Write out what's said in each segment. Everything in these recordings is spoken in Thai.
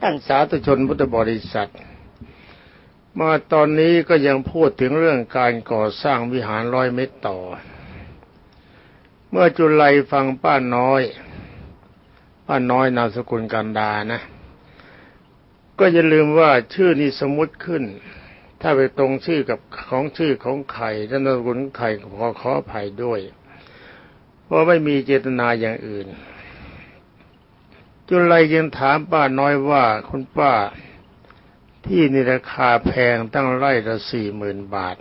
ท่านสาธุชนพุทธบริษัท มาตอนนี้ก็ยังพูดถึงเรื่องการก่อสร้างวิหารร้อยเมตรต่อ เมื่อจุลัยฟังป้าน้อย ป้าน้อยนามสกุลกันดานะ ก็อย่าลืมว่าชื่อนี้สมมุติขึ้น ถ้าไปตรงชื่อกับของชื่อของไข่ท่านนามสกุลไข่ขอขออภัยด้วย เพราะไม่มีเจตนาอย่างอื่น จุลัยยังถามป้าน้อยว่าคุณป้าที่นี่ราคาแพงตั้งไร่ละสี่หมื่นบาท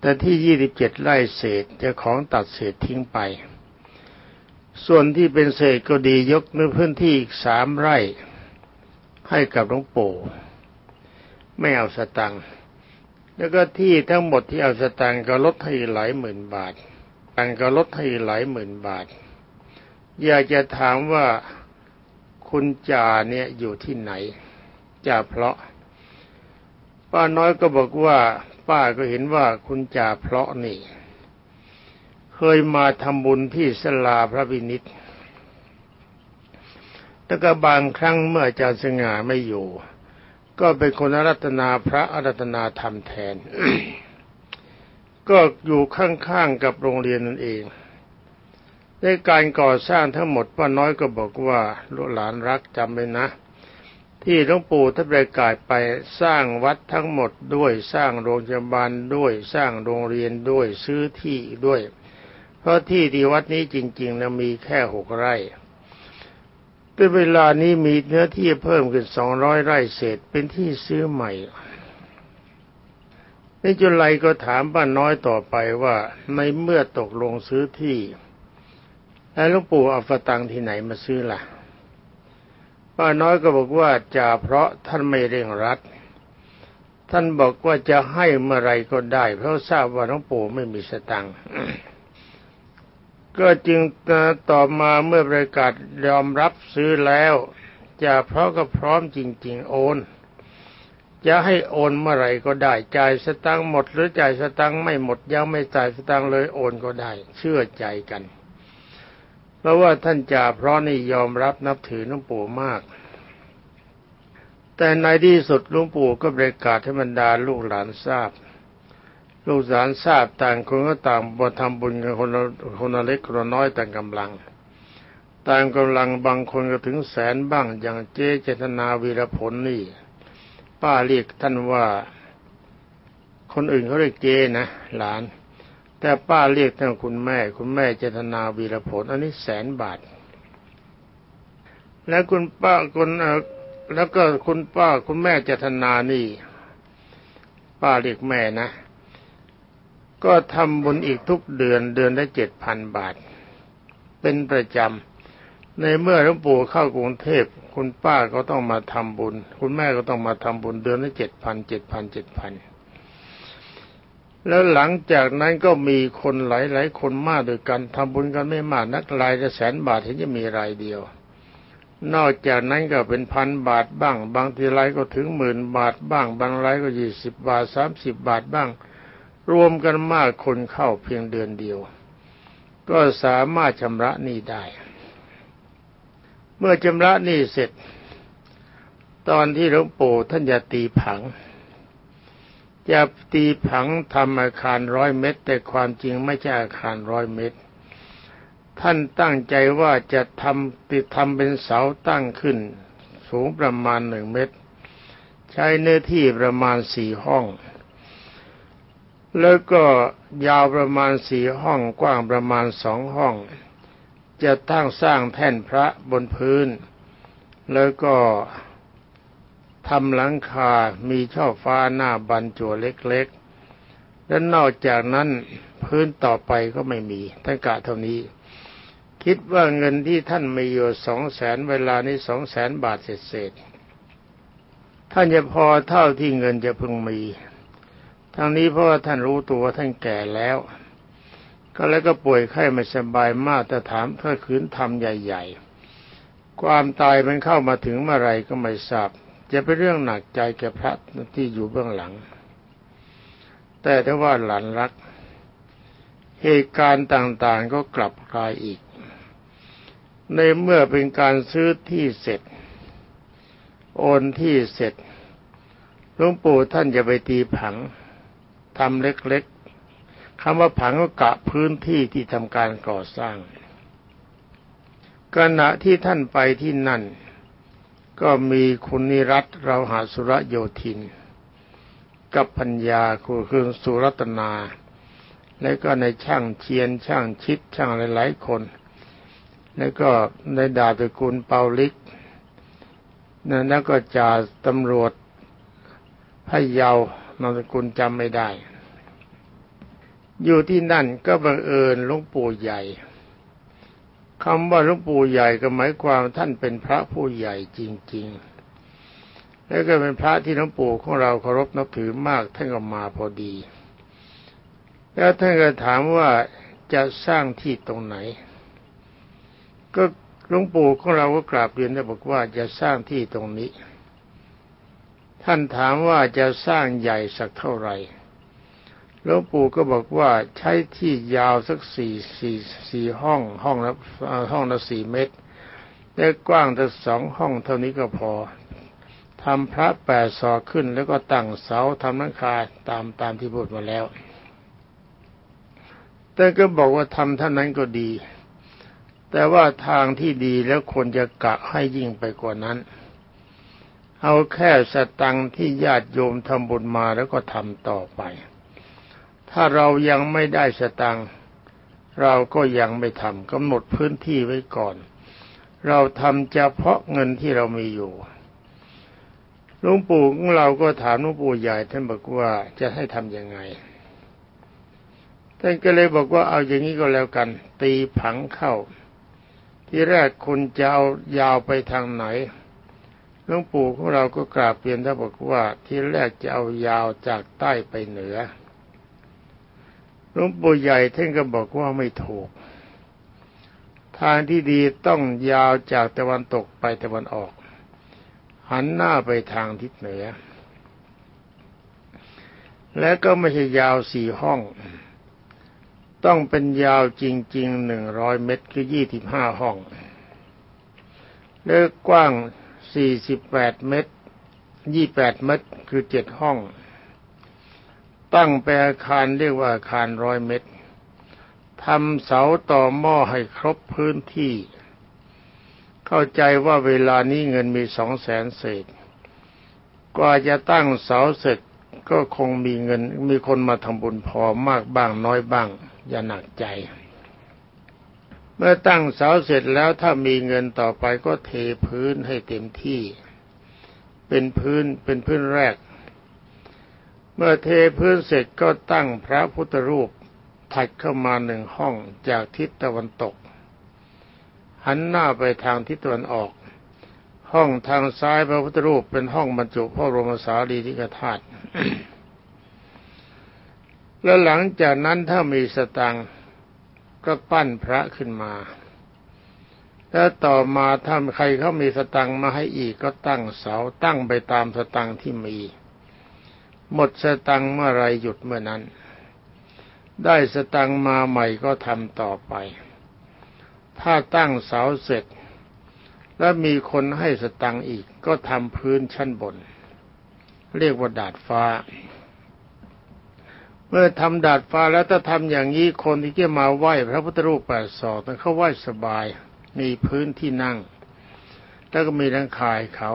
แต่ที่ยี่สิบเจ็ดไร่เศษจะของตัดเศษทิ้งไป ส่วนที่เป็นเศษก็ดียกในพื้นที่อีกสามไร่ ให้กับหลวงปู่ไม่เอาสตังค์แล้วก็ที่ทั้งหมดที่เอาสตังค์ก็ลดให้หลายหมื่นบาทตังค์ก็ลดให้หลายหมื่นบาท อยากจะถามว่าคุณจ่าเนี่ยอยู่ที่ไหนจ่าเพราะ ป้าน้อยก็บอกว่า ป้าก็เห็นว่าคุณจ่าเพราะนี่ เคยมาทำบุญที่สลาพระวินิตแล้วก็บางครั้งเมื่ออาจารย์สง่าไม่อยู่ ก็เป็นคนรัตนาพระอรัตนาธรรมแทน ก็อยู่ข้างๆกับโรงเรียนนั่นเอง ในการก่อสร้างทั้งหมดป้าน้อยก็บอกว่าลูกหลานรักจำไว้นะ ที่หลวงปู่ท่านประกาศไปสร้างวัดทั้งหมดด้วยสร้างโรงพยาบาลด้วยสร้างโรงเรียนด้วยซื้อที่ด้วย เพราะที่ที่วัดนี้จริงๆนะมีแค่หกไร่เป็นเวลานี้มีเนื้อที่เพิ่มขึ้นสองร้อยไร่เศษเป็นที่ซื้อใหม่ในจุลัยก็ถามป้าน้อยต่อไปว่าในเมื่อตกลงซื้อที่ แล้วหลวงปู่เอาฟตังที่ไหนมาซื้อล่ะป้าน้อยก็บอกว่าจะเพราะท่านไม่เร่งรัด ท่านบอกว่าจะให้เมื่อไรก็ได้ เพราะทราบว่าหลวงปู่ไม่มีสตังค์ก็จึงต่อมาเมื่อประกาศยอมรับซื้อแล้วจะเพราะก็พร้อมจริง ๆ โอน จะให้โอนเมื่อไรก็ได้จ่ายสตังค์หมด หรือจ่ายสตังค์ไม่หมดยังไม่จ่ายสตังค์เลยโอนก็ได้ เชื่อใจกัน เพราะว่าท่านจ่าเพราะนี่ยอมรับนับถือหลวงปู่มาก แต่ในที่สุดหลวงปู่ก็ประกาศให้บรรดาลูกหลานทราบ ลูกหลานทราบต่างคนก็ต่างบทำบุญกันคนละคนละเล็กคนละน้อยต่างกำลังต่างกำลังบางคนก็ถึงแสนบ้างอย่างเจ๊เจตนาวีรผลนี่ ป้าเรียกท่านว่า คนอื่นเขาเรียกเจนะ หลาน แต่ป้าเรียกท่านคุณแม่ คุณแม่เจตนาวีรผล อันนี้แสนบาท แล้วคุณป้าคนแล้วก็คุณป้าคุณแม่เจตนานี่ ป้าเรียกแม่นะ ก็ทำบุญอีกทุกเดือนเดือนละเจ็ดพันบาท เป็นประจำในเมื่อหลวงปู่เข้ากรุงเทพคุณป้าก็ต้องมาทำบุญ คุณแม่ก็ต้องมาทำบุญเดือนละเจ็ดพันเจ็ดพันเจ็ดพัน แล้วหลังจากนั้นก็มีคนหลายๆคนมากด้วยกันทำบุญกันไม่มากนักรายจะแสนบาทถึงจะมีรายเดียว นอกจากนั้นก็เป็นพันบาทบ้าง บางทีรายก็ถึงหมื่นบาทบ้าง บางรายก็ยี่สิบบาทสามสิบบาทบ้าง รวมกันมากคนเข้าเพียงเดือนเดียว ก็สามารถชำระหนี้ได้ เมื่อชำระหนี้เสร็จ ตอนที่หลวงปู่ท่านจะตีผัง จะตีผังทำอาคารร้อยเมตร แต่ความจริงไม่ใช่อาคารร้อยเมตร ท่านตั้งใจว่าจะทำติดทำเป็นเสาตั้งขึ้น สูงประมาณหนึ่งเมตร ใช้เนื้อที่ประมาณสี่ห้อง แล้วก็ยาวประมาณสี่ห้องกว้างประมาณสองห้อง จะตั้งสร้างแท่นพระบนพื้น แล้วก็ ทำหลังคา มีช่อฟ้าหน้าบันจัวเล็กๆ และนอกจากนั้นพื้นต่อไปก็ไม่มีท่านกะเท่านี้ คิดว่าเงินที่ท่านมีอยู่สองแสนเวลานี้สองแสนบาทเศษๆท่านจะพอเท่าที่เงินจะพึงมี ทั้งนี้เพราะว่าท่านรู้ตัวท่านแก่แล้ว ก็แล้วก็ป่วยไข้ไม่สบายมากแต่ถามถ้าคืนทำใหญ่ ๆ ความตายมันเข้ามาถึงเมื่อไรก็ไม่ทราบ จะเป็นเรื่องหนักใจแก่พระที่อยู่เบื้องหลัง แต่ถ้าว่าหลานรัก เหตุการณ์ต่างๆก็กลับกลายอีก ในเมื่อเป็นการซื้อที่เสร็จ โอนที่เสร็จหลวงปู่ท่านจะไปตีผังทำเล็กๆคำว่าผังก็กะพื้นที่ที่ทำการก่อสร้างขณะที่ท่านไปที่นั่น ก็มีคุณนิรัตเราหาสุรโยธิน กับพัญญาคือคือสุรัตนา และก็ในช่างเชียนช่างชิดช่างหลายๆคน แล้วก็ในดาตระกูลเปาลิกแล้วก็จ่าตำรวจพะเยานามสกุลจำไม่ได้ อยู่ที่นั่นก็บังเอิญหลวงปู่ใหญ่ คำว่าหลวงปู่ใหญ่ก็หมายความท่านเป็นพระผู้ใหญ่จริง ๆ แล้วก็เป็นพระที่หลวงปู่ของเราเคารพนับถือมากท่านก็มาพอดี แล้วท่านก็ถามว่าจะสร้างที่ตรงไหน ก็หลวงปู่ของเราก็กราบเรียนได้บอกว่าจะสร้างที่ตรงนี้ ท่านถามว่าจะสร้างใหญ่สักเท่าไหร่ หลวงปู่ก็บอกว่าใช้ที่ยาวสักสี่สี่สี่ห้องห้องละห้องละสี่เมตรและกว้างตั้งสองห้องเท่านี้ก็พอทำพระแปดศอกขึ้น แล้วก็ตั้งเสาทำนังคาตามตามที่พูดมาแล้ว แต่ก็บอกว่าทำเท่านั้นก็ดี แต่ว่าทางที่ดีแล้วควรจะกะให้ยิ่งไปกว่านั้น เอาแค่สตังที่ญาติโยมทำบุญมาแล้วก็ทำต่อไป ถ้าเรายังไม่ได้สตังเราก็ยังไม่ทำกำหนดพื้นที่ไว้ก่อน เราทำเฉพาะเงินที่เรามีอยู่หลวงปู่ของเราก็ถามหลวงปู่ใหญ่ท่านบอกว่าจะให้ทำยังไงท่านก็เลยบอกว่าเอาอย่างนี้ก็แล้วกัน ตีผังเข้า ที่แรกคุณจะเอายาวไปทางไหนหลวงปู่ของเราก็กราบเรียนท่านบอกว่าที่แรกจะเอายาวจากใต้ไปเหนือ หลวงปู่ใหญ่ท่านก็บอกว่าไม่ถูก ทางที่ดีต้องยาวจากตะวันตกไปตะวันออก หันหน้าไปทางทิศเหนือ และก็ไม่ใช่ยาวสี่ห้อง ต้องเป็นยาวจริงๆหนึ่งร้อยเมตรคือยี่สิบห้าห้องเลือกกว้างสี่สิบแปดเมตรยี่แปดเมตรคือเจ็ดห้อง ตั้งแปลอาคารเรียกว่าอาคารร้อยเมตรทำเสาต่อหม้อให้ครบพื้นที่ เข้าใจว่าเวลานี้เงินมีสองแสนเศษ กว่าจะตั้งเสาเสร็จก็คงมีเงินมีคนมาทำบุญพอมากบ้างน้อยบ้าง อย่าหนักใจ เมื่อตั้งเสาเสร็จแล้วถ้ามีเงินต่อไปก็เทพื้นให้เต็มที่ เป็นพื้นเป็นพื้นแรก เมื่อเทพื้นเสร็จก็ตั้งพระพุทธรูปถัดเข้ามาหนึ่งห้องจากทิศตะวันตก หันหน้าไปทางทิศตะวันออก ห้องทางซ้ายพระพุทธรูปเป็นห้องบรรจุพระบรมสารีริกธาตุแล้วหลังจากนั้นถ้ามีสตังก็ปั้นพระขึ้นมา แล้วต่อมาถ้าใครเขามีสตังมาให้อีกก็ตั้งเสาตั้งไปตามสตังที่มี หมดสตังเมื่อไรหยุดเมื่อนั้น ได้สตังมาใหม่ก็ทำต่อไป ถ้าตั้งเสาเสร็จ แล้วมีคนให้สตังอีกก็ทำพื้นชั้นบน เรียกว่าดาดฟ้า เมื่อทำดาดฟ้าแล้วถ้าทำอย่างนี้คนที่จะมาไหว้พระพุทธรูปแปดศอกเขาไหว้สบาย มีพื้นที่นั่ง แล้วก็มีรังคายเขา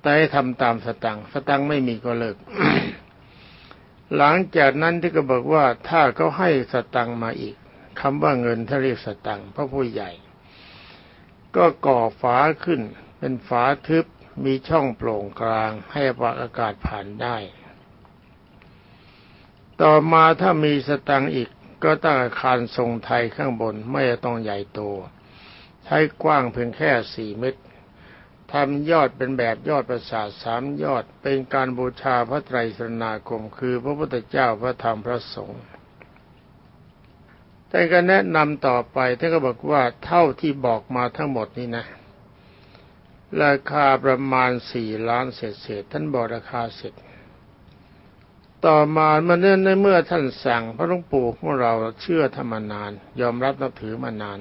แต่ให้ทำตามสตังสตังไม่มีก็เลิก หลังจากนั้นที่ก็บอกว่าถ้าเขาให้สตังมาอีกคำว่าเงินถ้าเรียกสตังพระผู้ใหญ่ ก็ก่อฝาขึ้น เป็นฝาทึบมีช่องโปร่งกลาง ให้อากาศผ่านได้ ต่อมาถ้ามีสตังอีกก็ตั้งอาคารทรงไทยข้างบนไม่ต้องใหญ่โต ใช้กว้างเพียงแค่สี่เมตร ทำยอดเป็นแบบยอดประสาทสามยอดเป็นการบูชาพระไตรสรณาคม คือพระพุทธเจ้าพระธรรมพระสงฆ์ท่านก็แนะนำต่อไปท่านก็บอกว่าเท่าที่บอกมาทั้งหมดนี้นะ ราคาประมาณสี่ล้านเศษเศษท่านบอกราคาเสร็จ ต่อมาเมื่อในเมื่อท่านสั่งพระหลวงปู่ของเราเชื่อธรรมนาน ยอมรับนับถือมานาน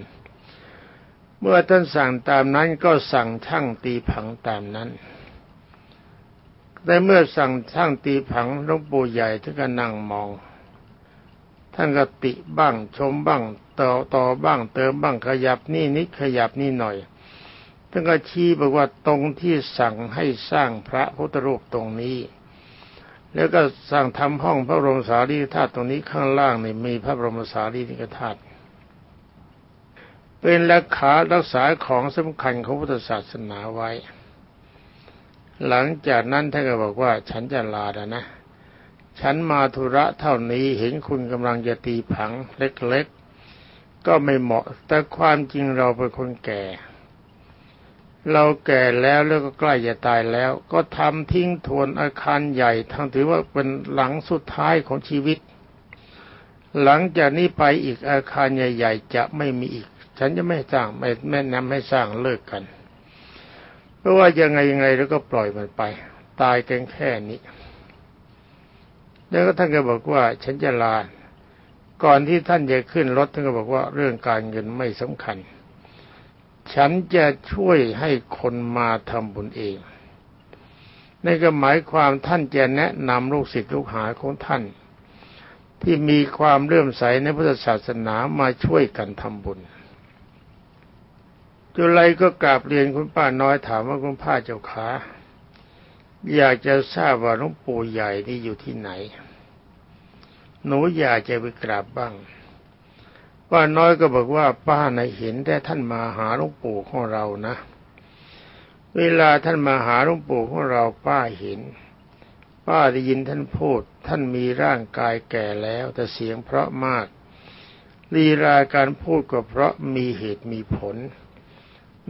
เมื่อท่านสั่งตามนั้นก็สั่งช่างตีผังตามนั้นแต่เมื่อสั่งช่างตีผังหลวงปู่ใหญ่ท่านก็นั่งมอง ท่านก็ติบ้างชมบ้างต่อต่อบ้างเติมบ้างขยับนี่นิดขยับนี่หน่อยท่านก็ชี้บอกว่าตรงที่สั่งให้สร้างพระพุทธรูปตรงนี้ แล้วก็สั่งทำห้องพระบรมสารีริกธาตุตรงนี้ข้างล่างนี่มีพระบรมสารีริกธาตุ เป็นรักขารักษาของสำคัญของพุทธศาสนาไว้ หลังจากนั้นท่านก็บอกว่าฉันจะลาแล้วนะ ฉันมาธุระเท่านี้เห็นคุณกำลังจะตีผังเล็กๆ ก็ไม่เหมาะ แต่ความจริงเราเป็นคนแก่ เราแก่แล้วแล้วก็ใกล้จะตายแล้ว ก็ทำทิ้งทวนอาคารใหญ่ ทั้งถือว่าเป็นหลังสุดท้ายของชีวิต หลังจากนี้ไปอีกอาคารใหญ่ ๆ จะไม่มีอีก ฉันจะไม่สร้างไม่แม่นำให้สร้างเลิกกัน เพราะว่ายังไงยังไงแล้วก็ปล่อยมันไป ตายกันแค่นี้ แล้วก็ท่านก็บอกว่า ฉันจะลา ก่อนที่ท่านจะขึ้นรถท่านก็บอกว่าเรื่องการเงินไม่สำคัญ ฉันจะช่วยให้คนมาทำบุญเองนั่นก็หมายความท่านจะแนะนำลูกศิษย์ลูกหาของท่านที่มีความเลื่อมใสในพุทธศาสนามาช่วยกันทำบุญ จุไรก็กราบเรียนคุณป้าน้อยถามว่าคุณป้าเจ้าขาอยากจะทราบว่าหลวงปู่ใหญ่นี่อยู่ที่ไหน หนูอยากจะไปกราบบ้าง ป้าน้อยก็บอกว่าป้าในเห็นแต่ท่านมาหาหลวงปู่ของเรานะ เวลาท่านมาหาหลวงปู่ของเราป้าเห็น ป้าได้ยินท่านพูด ท่านมีร่างกายแก่แล้ว แต่เสียงเพราะมากลีลาการพูดก็เพราะมีเหตุมีผล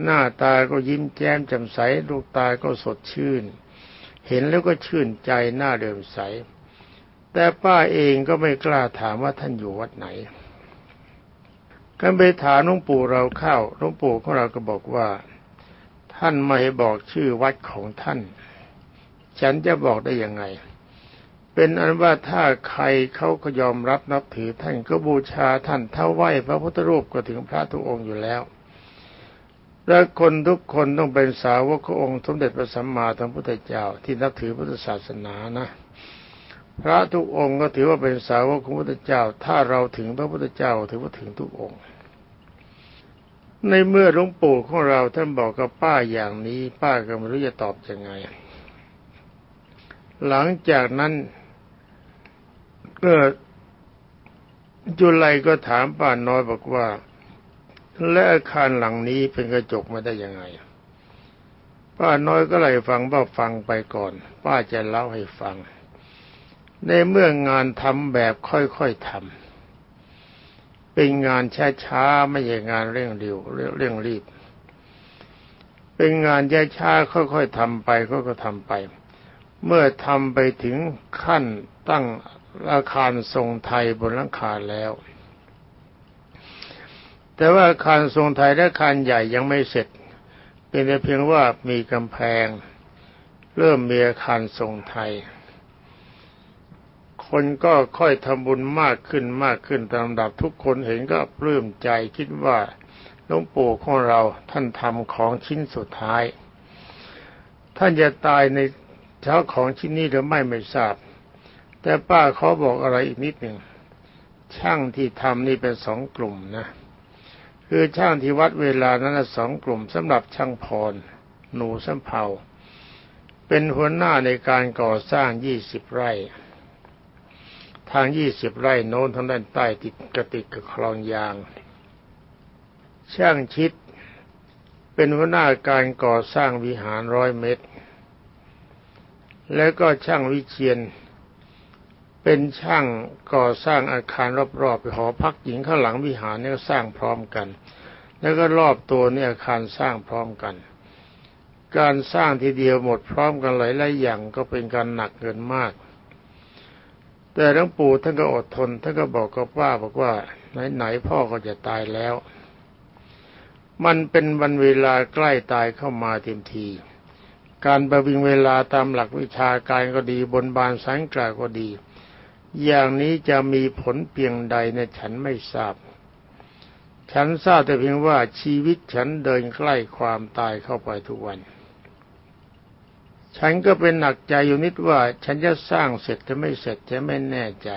หน้าตาก็ยิ้มแย้มแจ่มใสลูกตาก็สดชื่น เห็นแล้วก็ชื่นใจหน้าเดิมใส แต่ป้าเองก็ไม่กล้าถามว่าท่านอยู่วัดไหนกันไปถามหลวงปู่เราเข้าหลวงปู่ของเราก็บอกว่า ท่านไม่บอกชื่อวัดของท่าน ฉันจะบอกได้ยังไง เป็นอันว่าถ้าใครเขาก็ยอมรับนับถือท่านก็บูชาท่านถ้าไหวพระพุทธรูปก็ถึงพระทุกองค์อยู่แล้ว และคนทุกคนต้องเป็นสาวกขององค์สมเด็จพระสัมมาสัมพุทธเจ้าที่นับถือพุทธศาสนานะ พระทุกองค์ก็ถือว่าเป็นสาวกของพุทธเจ้า ถ้าเราถึงพระพุทธเจ้าถือว่าถึงทุกองค์ ในเมื่อหลวงปู่ของเราท่านบอกกับป้าอย่างนี้ ป้าก็ไม่รู้จะตอบยังไง หลังจากนั้นก็จุลัยก็ถามป้าน้อยบอกว่า และอาคารหลังนี้เป็นกระจกมาได้ยังไง ป้าน้อยก็เลยฟังป้าฟังไปก่อน ป้าจะเล่าให้ฟัง ในเมื่องานทำแบบค่อยๆทำเป็นงานช้าๆไม่ใช่งานเร่งร็วเร่งรีบ เป็นงานช้าๆค่อยๆทำไปก็ก็ทำไป เมื่อทำไปถึงขั้นตั้งอาคารทรงไทยบนหลังคาแล้ว แต่ว่าอาคารทรงไทยและอาคารใหญ่ยังไม่เสร็จ เป็นแต่เพียงว่ามีกำแพง เริ่มมีอาคารทรงไทย คนก็ค่อยทำบุญมากขึ้นมากขึ้นตามลำดับทุกคนเห็นก็ปลื้มใจคิดว่าหลวงปู่ของเราท่านทำของชิ้นสุดท้าย ท่านจะตายในเช้าของชิ้นนี้หรือไม่ไม่ทราบ แต่ป้าเขาบอกอะไรอีกนิดหนึ่งช่างที่ทำนี่เป็นสองกลุ่มนะ คือช่างที่วัดเวลานั้นสองกลุ่มสำหรับช่างพร หนูสัมเภาเป็นหัวหน้าในการก่อสร้างยี่สิบไร่ ทางยี่สิบไร่โน้นทางด้านใต้ติดกระติกกับคลองยาง ช่างชิด เป็นหัวหน้าการก่อสร้างวิหารร้อยเมตร แล้วก็ช่างวิเชียน เป็นช่างก่อสร้างอาคารรอบๆหอพักหญิงข้างหลังวิหารนี่ก็สร้างพร้อมกัน แล้วก็รอบตัวนี่อาคารสร้างพร้อมกัน การสร้างทีเดียวหมดพร้อมกันหลายๆอย่างก็เป็นการหนักเกินมาก แต่หลวงปู่ท่านก็อดทนท่านก็บอกกับป้าบอกว่าไหนๆพ่อก็จะตายแล้ว มันเป็นวันเวลาใกล้ตายเข้ามาเต็มทีการประวิงเวลาตามหลักวิชาการก็ดีบนบานสังกราก็ดี อย่างนี้จะมีผลเพียงใดในฉันไม่ทราบ ฉันทราบแต่เพียงว่าชีวิตฉันเดินใกล้ความตายเข้าไปทุกวัน ฉันก็เป็นหนักใจอยู่นิดว่า ฉันจะสร้างเสร็จจะไม่เสร็จจะไม่แน่ใจ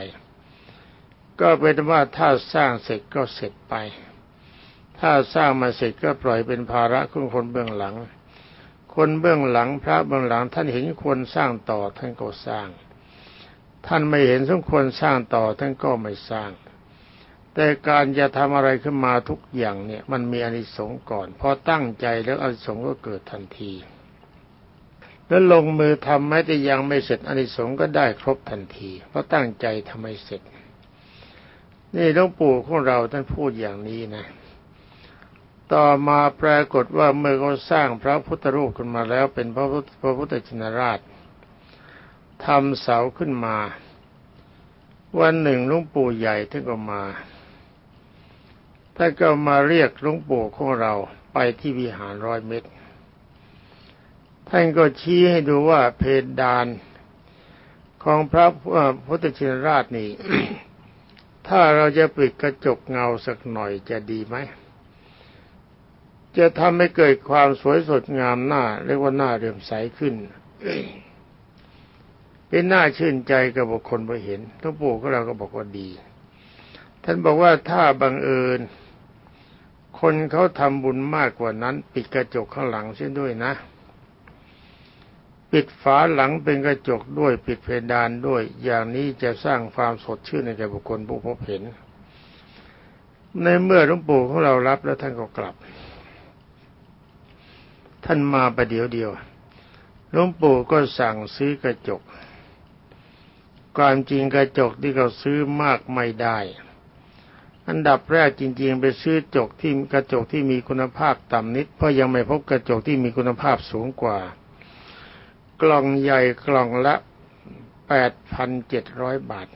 ก็เป็นว่าถ้าสร้างเสร็จก็เสร็จไป ถ้าสร้างมาเสร็จก็ปล่อยเป็นภาระของคนเบื้องหลัง คนเบื้องหลังพระเบื้องหลังท่านเห็นควรสร้างต่อท่านก็สร้าง ท่านไม่เห็นสมควรสร้างต่อท่านก็ไม่สร้าง แต่การจะทำอะไรขึ้นมาทุกอย่างเนี่ยมันมีอนิสงส์ก่อนพอตั้งใจแล้วอนิสงส์ก็เกิดทันที แล้วลงมือทำแม้แต่ยังไม่เสร็จอานิสงส์ก็ได้ครบทันที เพราะตั้งใจทำให้เสร็จ นี่หลวงปู่ของเราท่านพูดอย่างนี้นะ ต่อมาปรากฏว่าเมื่อเขาสร้างพระพุทธรูปขึ้นมาแล้วเป็นพระพุทธพระพุทธชินราช ทำเสาขึ้นมา วันหนึ่งหลวงปู่ใหญ่ท่านก็มาท่านก็มาเรียกหลวงปู่ของเราไปที่วิหารร้อยเมตร ท่านก็ชี้ให้ดูว่าเพดานของพระพุทธชินราชนี่ ถ้าเราจะปิดกระจกเงาสักหน่อยจะดีไหม จะทำให้เกิดความสวยสดงามหน้า เรียกว่าหน้าเรื่มใสขึ้น เป็นหน้าชื่นใจกับบุคคลไปเห็นทุกปู่ก็เราก็บอกว่าดี ท่านบอกว่าถ้าบังเอิญ คนเขาทำบุญมากกว่านั้น ปิดกระจกข้างหลังเช่นด้วยนะ ปิดฝาหลังเป็นกระจกด้วย ปิดเพดานด้วย อย่างนี้จะสร้างความสดชื่นในแก่บุคคลผู้พบเห็น ในเมื่อหลวงปู่ของเรารับแล้วท่านก็กลับ ท่านมาประเดี๋ยวเดียวหลวงปู่ก็สั่งซื้อกระจก ความจริงกระจกที่เขาซื้อมากไม่ได้ อันดับแรกจริง ๆ ไปซื้อจกที่กระจกที่มีคุณภาพต่ำนิด เพราะยังไม่พบกระจกที่มีคุณภาพสูงกว่า กล่องใหญ่กล่องละแปดพันเจ็ดร้อยบาท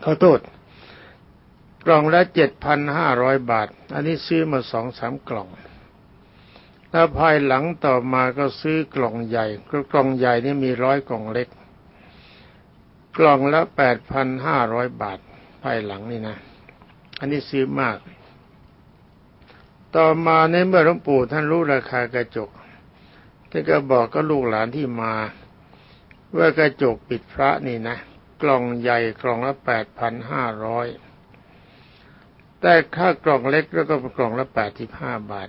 เขาโทษ กล่องละเจ็ดพันห้าร้อยบาท อันนี้ซื้อมาสองสามกล่องแล้วภายหลังต่อมาก็ซื้อกล่องใหญ่ก็กล่องใหญ่นี่มีร้อยกล่องเล็ก กล่องละแปดพันห้าร้อยบาทภายหลังนี่นะ อันนี้ซื้อมาก ต่อมาในเมื่อหลวงปู่ท่านรู้ราคากระจกท่านก็บอกก็ลูกหลานที่มาว่ากระจกปิดพระนี่นะ กล่องใหญ่กล่องละแปดพันห้าร้อยแต่ค่ากล่องเล็กแล้วก็กล่องละแปดสิบห้าบาท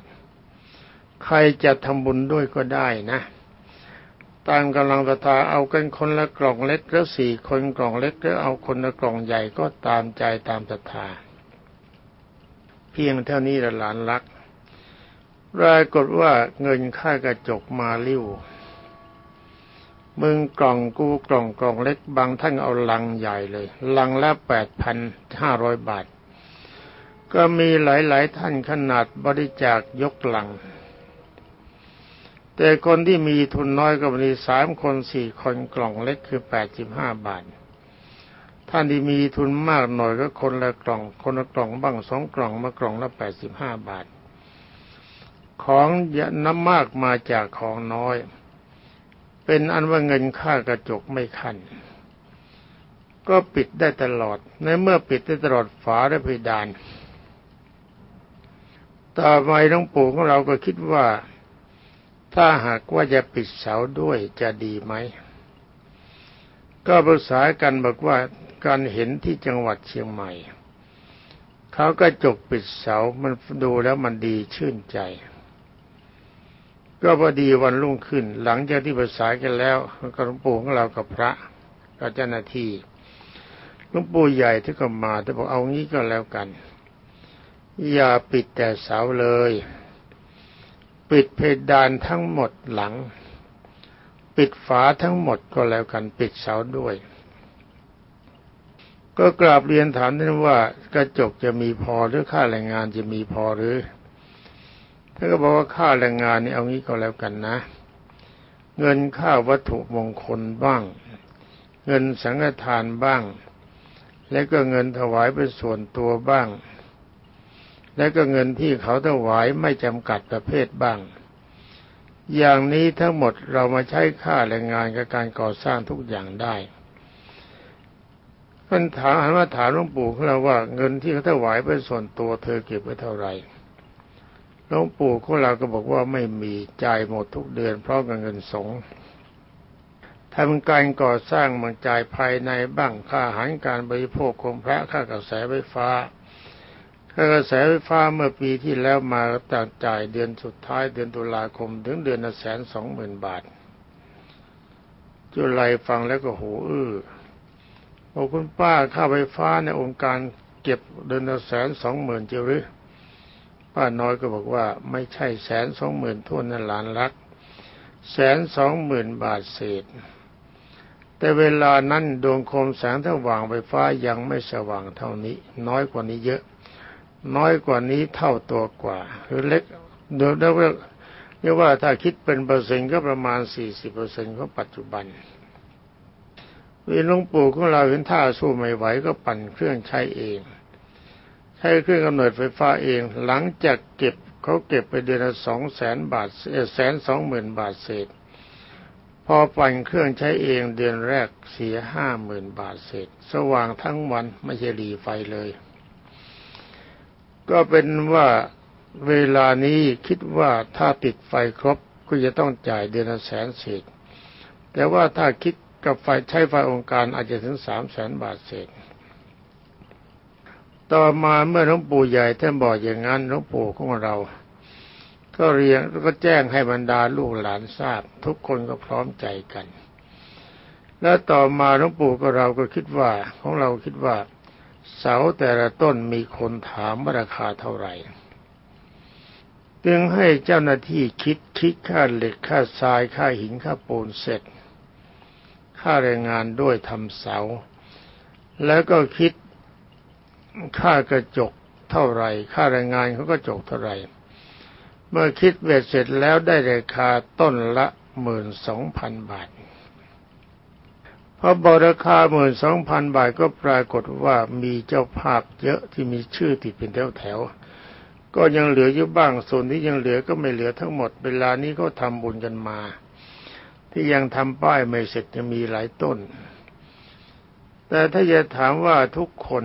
ใครจะทำบุญด้วยก็ได้นะ ตามกำลังศรัทธาเอากันคนละกล่องเล็กแล้วสี่คนกล่องเล็กแล้วเอาคนละกล่องใหญ่ก็ตามใจตามศรัทธา เพียงเท่านี้ละหลานรักปรากฏว่าเงินค่ากระจกมาลิ้วมึงกล่องกูกล่องกล่องเล็กบางท่านเอาลังใหญ่เลย ลังละแปดพันห้าร้อยบาท ก็มีหลายๆท่านขนาดบริจาคยกลัง แต่คนที่มีทุนน้อยก็มีสามคนสี่คนกล่องเล็กคือแปดสิบห้าบาท ท่านที่มีทุนมากหน่อยก็คนละกล่อง คนละกล่องบ้างสองกล่องมากล่องละแปดสิบห้าบาท ของน้ำมากมาจากของน้อย เป็นอันว่าเงินค่ากระจกไม่คันก็ปิดได้ตลอด ในเมื่อปิดได้ตลอดฝาและเพดาน ต่อไปหลวงปู่ของเราก็คิดว่า ถ้าหากว่าจะปิดเสาด้วยจะดีไหม ก็ปรึกษากันบอกว่าการเห็นที่จังหวัดเชียงใหม่ เขาก็จกปิดเสา มันดูแล้วมันดีชื่นใจ ก็พอดีวันรุ่งขึ้น หลังจากที่ประสานกันแล้วกับหลวงปู่ของเรากับพระกับเจ้าหน้าที่หลวงปู่ใหญ่ที่ก็มาแต่บอกเอางี้ก็แล้วกัน อย่าปิดแต่เสาเลย ปิดเพดานทั้งหมดหลัง ปิดฝาทั้งหมดก็แล้วกันปิดเสาด้วย ก็กราบเรียนถามท่านว่ากระจกจะมีพอหรือค่าแรงงานจะมีพอหรือท่านก็บอกว่าค่าแรงงานนี่เอางี้ก็แล้วกันนะ เงินค่าวัตถุมงคลบ้าง เงินสังฆทานบ้าง และก็เงินถวายเป็นส่วนตัวบ้าง และก็เงินที่เขาถวายไม่จำกัดประเภทบ้าง อย่างนี้ทั้งหมดเรามาใช้ค่าแรงงานกับการก่อสร้างทุกอย่างได้ท่านถามหันมาถามหลวงปู่ของเราว่าเงินที่เขาถวายเป็นส่วนตัวเธอเก็บไว้เท่าไหร่หลวงปู่ของเราก็บอกว่าไม่มีจ่ายหมดทุกเดือนเพราะเงินสงฆ์ทำการก่อสร้างมังจ่ายภายในบ้างค่าอาหารการบริโภคคมพระค่ากระแสไฟฟ้า กระแสไฟฟ้าเมื่อปีที่แล้วมาต่างจ่ายเดือนสุดท้ายเดือนตุลาคมถึงเดือนละแสนสองหมื่นบาท จุลัยฟังแล้วก็หูอื้อบอกคุณป้าค่าไฟฟ้าในองค์การเก็บเดือนละแสนสองหมื่นจหรือป้าน้อยก็บอกว่าไม่ใช่แสนสองหมื่นทุนนั่นหลานรักแสนสองหมื่นบาทเศษ แต่เวลานั้นดวงโคมแสงสว่างไฟฟ้ายังไม่สว่างเท่านี้ น้อยกว่านี้เยอะ น้อยกว่านี้เท่าตัวกว่าคือเล็กเดี๋ยวเรียกว่าถ้าคิดเป็นเปอร์เซ็นต์ก็ประมาณสี่สิบเปอร์เซ็นของปัจจุบันวิหลวงปู่ของเราเห็นท่าสู้ไม่ไหวก็ปั่นเครื่องใช้เอง ใช้เครื่องกำเนิดไฟฟ้าเอง หลังจากเก็บเขาเก็บไปเดือนละสองแสนบาทแสนสองหมื่นบาทเศษ พอปั่นเครื่องใช้เองเดือนแรกเสียห้าหมื่นบาทเศษ สว่างทั้งวันไม่ใช่รีไฟเลย ก็เป็นว่าเวลานี้คิดว่าถ้าติดไฟครบก็จะต้องจ่ายเดือนละแสนเศษ แต่ว่าถ้าคิดกับไฟใช้ไฟองค์การอาจจะถึงสามแสนบาทเศษ ต่อมาเมื่อหลวงปู่ใหญ่ท่านบอกอย่างนั้นหลวงปู่ของเรา ก็เรียนก็แจ้งให้บรรดาลูกหลานทราบ ทุกคนก็พร้อมใจกัน แล้วต่อมาหลวงปู่กับเราก็คิดว่าของเราคิดว่า เสาแต่ละต้นมีคนถามว่าราคาเท่าไหร่จึงให้เจ้าหน้าที่คิดคิดค่าเหล็กค่าทรายค่าหินค่าปูนเสร็จ ค่าแรงงานด้วยทำเสา แล้วก็คิดค่ากระจกเท่าไหร่ ค่าแรงงานเขาก็จกเท่าไหร่ เมื่อคิดเบ็ดเสร็จแล้วได้ราคาต้นละหมื่นสองพันบาท พอบอราคาหมื่นสองพันบาทก็ปรากฏว่ามีเจ้าภาพเยอะที่มีชื่อติดเป็นแถวแถวก็ยังเหลืออยู่บ้างส่วนที่ยังเหลือก็ไม่เหลือทั้งหมดเวลานี้ก็ทำบุญกันมา ที่ยังทำป้ายไม่เสร็จจะมีหลายต้น แต่ถ้าจะถามว่าทุกคน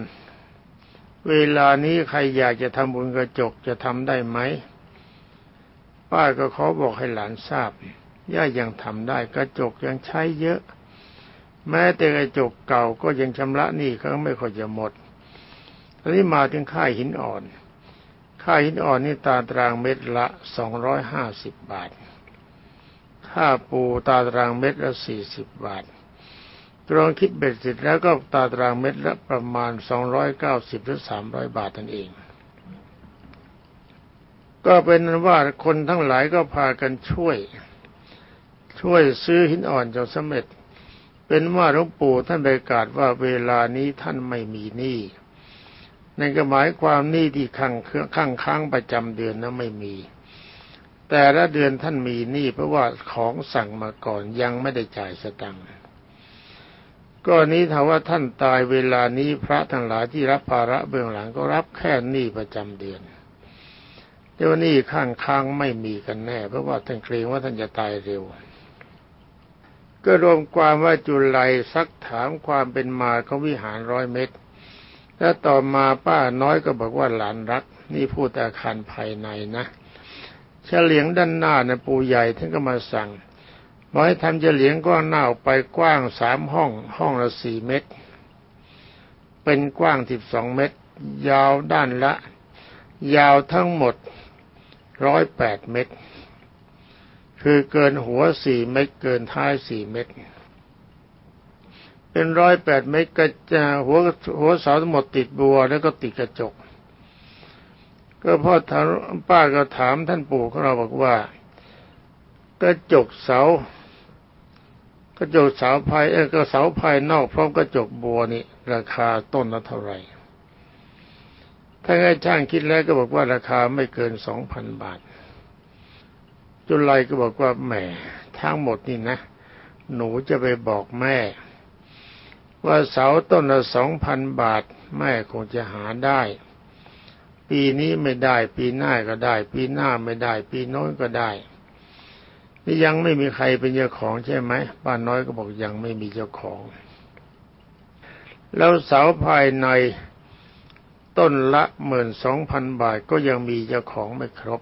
เวลานี้ใครอยากจะทำบุญกระจกจะทำได้ไหมป้าก็ขอบอกให้หลานทราบย่ายังทำได้กระจกยังใช้เยอะ แม้แต่กระจกเก่าก็ยังชำระหนี้เขาไม่ค่อยจะหมดทีนี้มาถึงค่ายหินอ่อน ค่ายหินอ่อนนี่ตาตรางเม็ดละสองร้อยห้าสิบบาท ค่าปูตาตรางเม็ดละสี่สิบบาทตรองคิดเบ็ดเสร็จแล้วก็ตาตรางเม็ดละประมาณสองร้อยเก้าสิบหรือสามร้อยบาทนั่นเอง ก็เป็นว่าคนทั้งหลายก็พากันช่วย ช่วยซื้อหินอ่อนจนสำเร็จ เป็นว่าหลวงปู่ท่านไปกาศว่าเวลานี้ท่านไม่มีหนี้นั่นก็หมายความหนี้ที่ค้างค้างค้างประจำเดือนนั้นไม่มี แต่ละเดือนท่านมีหนี้เพราะว่าของสั่งมาก่อนยังไม่ได้จ่ายสตังค์ก็นี้ถ้าว่าท่านตายเวลานี้พระทั้งหลายที่รับภาระเบื้องหลังก็รับแค่หนี้ประจำเดือนเดี๋ยวนี้ข้างค้างไม่มีกันแน่ เพราะว่าท่านเกรงว่าท่านจะตายเร็ว ก็รวมความว่าจุลัยซักถามความเป็นมาของวิหารร้อยเมตร แล้วต่อมาป้าน้อยก็บอกว่าหลานรัก นี่พูดอาคารภายในนะเฉลียงด้านหน้าเนี่ยปูใหญ่ท่านก็มาสั่งบอกให้ทำเฉลียงกว้างหน้าออกไปกว้างสามห้อง ห้องละสี่เมตร เป็นกว้างสิบสองเมตร ยาวด้านละ ยาวทั้งหมดร้อยแปดเมตร คือเกินหัวสี่เมตรเกินท้ายสี่เมตรเป็นร้อยแปดเมตรก็จะหัวหัวเสาทั้งหมดติดบัวแล้วก็ติดกระจก ก็พ่อถามป้าก็ถามท่านปู่ของเราบอกว่า กระจกเสากระจกเสาภายเออก็เสาภายนอกพร้อมกระจกบัวนี่ราคาต้นละเท่าไหร่ถ้าให้ช่างคิดแล้วก็บอกว่าราคาไม่เกินสองพันบาท จุลัยก็บอกว่าแหมทั้งหมดนี่นะ หนูจะไปบอกแม่ ว่าเสาต้นละสองพันบาท แม่คงจะหาได้ ปีนี้ไม่ได้ ปีหน้าก็ได้ ปีหน้าไม่ได้ ปีโน้นก็ได้ นี่ยังไม่มีใครเป็นเจ้าของใช่ไหมป้าน้อยก็บอกยังไม่มีเจ้าของ แล้วเสาภายในต้นละหมื่นสองพันบาทก็ยังมีเจ้าของไม่ครบ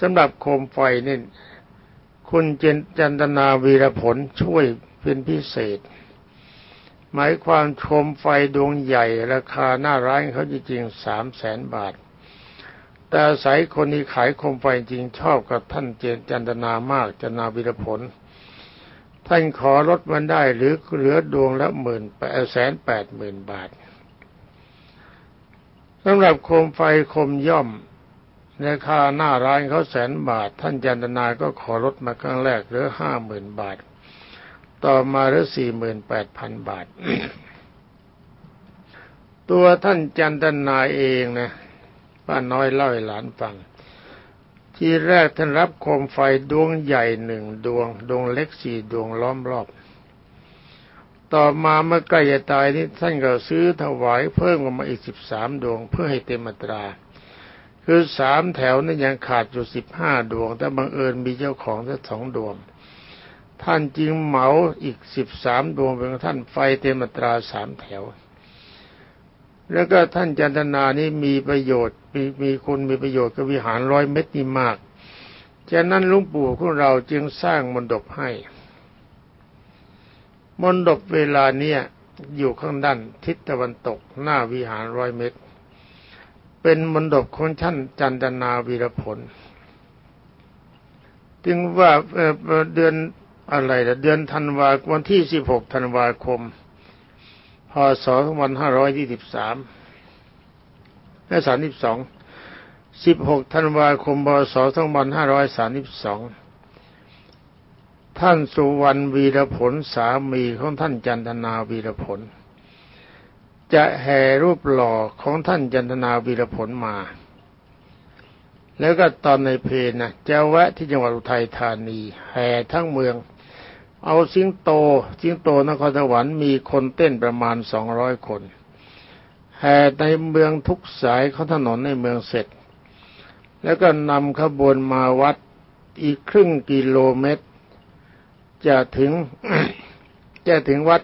สำหรับโคมไฟนี่คุณเจนจันตนาวีรผลช่วยเป็นพิเศษ หมายความชมไฟดวงใหญ่ราคาหน้าร้านเขาจริงๆสามแสนบาท แต่อาศัยคนที่ขายโคมไฟจริงชอบกับท่านเจนจันตนามากจันนาวีรผล ท่านขอลดมันได้หรือเหลือดวงละหมื่นแปดแสนแปดหมื่นบาทสำหรับโคมไฟคมย่อม ราคาหน้าร้านเขาแสนบาท ท่านจันทนาก็ขอลดมาครั้งแรกเหลือห้าหมื่นบาท ต่อมาเหลือสี่หมื่นแปดพันบาท ตัวท่านจันทนาเองนะป้าน้อยเล่าให้หลานฟัง ที่แรกท่านรับโคมไฟดวงใหญ่หนึ่งดวง ดวงเล็กสี่ดวงล้อมรอบ ต่อมาเมื่อใกล้จะตายนี้ท่านก็ซื้อถวายเพิ่มมาอีกสิบสามดวงเพื่อให้เต็มอัตรา คือสามแถวนั้นยังขาดอยู่สิบห้าดวง แต่บังเอิญมีเจ้าของแค่สองดวง ท่านจึงเหมาอีกสิบสามดวงเป็นท่านไฟเต็มตราสามแถว แล้วก็ท่านจันทนานี่มีประโยชน์ มีมีคุณมีประโยชน์กับวิหารร้อยเม็ดนี่มากฉะนั้นลุงปู่ของเราจึงสร้างมณฑปให้มณฑปเวลาเนี้ยอยู่ข้างด้านทิศตะวันตกหน้าวิหารร้อยเมตร เป็นมนดบของท่านจันทนาวีรผลจึงว่าเดือนอะไรละเดือนธันวาคมวันที่สิบหกธันวาคม พศสองพันห้าร้อยยี่สิบสามและสามสิบสองสิบหกธันวาคม พศสองพันห้าร้อยสามสิบสองท่านสุวรรณวีรผลสามีของท่านจันทนาวีรผล จะแห่รูปหล่อของท่านจันทนาวีรผลมา แล้วก็ตอนในเพลนะจะแวะที่จังหวัดอุทัยธานี แห่ทั้งเมือง เอาสิงโตสิงโตนครสวรรค์มีคนเต้นประมาณสองร้อยคนแห่ในเมืองทุกสายของถนนในเมืองเสร็จ แล้วก็นำขบวนมาวัดอีกครึ่งกิโลเมตร จะถึงจะถึงวัด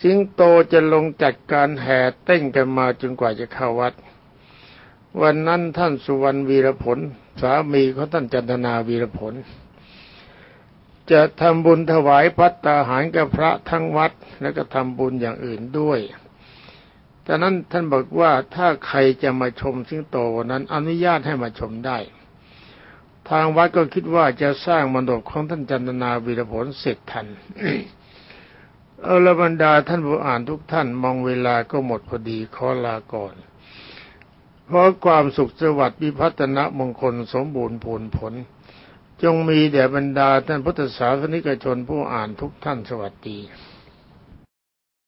สิงโตจะลงจัดการแห่เต้นกันมาจนกว่าจะเข้าวัด วันนั้นท่านสุวรรณวีรผล สามีของท่านจันทนาวีรผล จะทำบุญถวายพัตตาหารกับพระทั้งวัด แล้วก็ทำบุญอย่างอื่นด้วยแต่นั้นท่านบอกว่าถ้าใครจะมาชมสิงโตวันนั้นอนุญาตให้มาชมได้ ทางวัดก็คิดว่าจะสร้างมณฑปของท่านจันทนาวีรผลเสร็จทัน เอาละบรรดาท่านผู้อ่านทุกท่านมองเวลาก็หมดพอดีขอลาก่อน เพราะความสุขสวัสดิ์วิพัฒนมงคลสมบูรณ์ผลผล จงมีแด่บรรดาท่านพุทธศาสนิกชนผู้อ่านทุกท่านสวัสดี